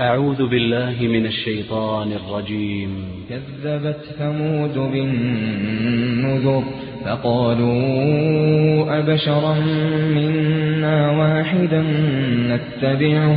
أعوذ بالله من الشيطان الرجيم. كذبت ثمود بالنذر فقالوا أبشرا منا واحدا نتبعه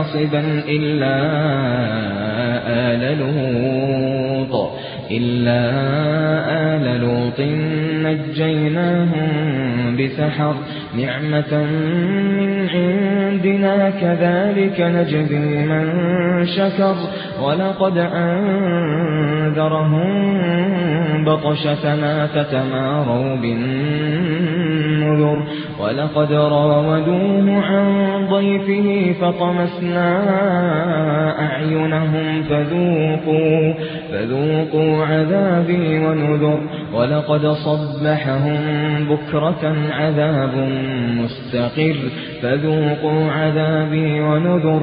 حاصبا إلا آل لوط إلا آل لوط نجيناهم بسحر. نعمة من عندنا كذلك نجزي من شكر. ولقد أنذرهم بطشتنا فتماروا بالنذر ولقد راودوه عن ضيفه فطمسنا أعينهم فذوقوا, فذوقوا عذابي ونذر ولقد صبحهم بكرة عذاب مستقر فذوقوا عذابي ونذر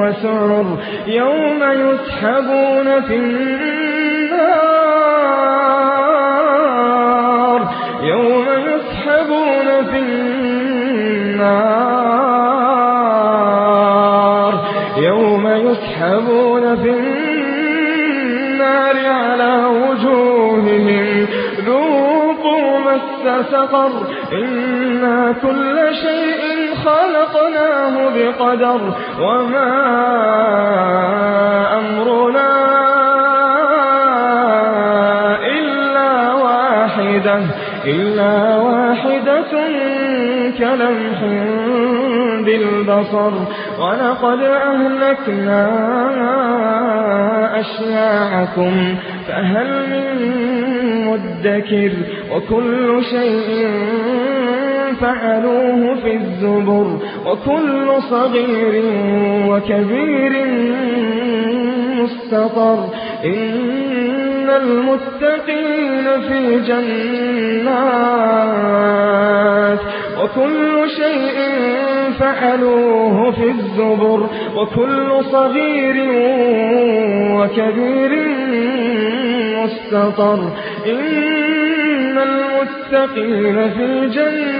وسعر يوم يسحبون في النار. يوم يسحبون في النار. يوم يسحبون في النار على وجوههم. ذوقوا مس سقر. إنا كل شيء خلقناه بقدر وما أمرنا إلا واحدة إلا واحدة كلمح بالبصر. ولقد أهلكنا أشياعكم فهل من مدكر؟ وكل شيء فعلوه في الزبر وكل صغير وكبير مستطر إن المتقين في جنات وكل شيء فعلوه في الزبر وكل صغير وكبير مستطر إن المتقين في جنات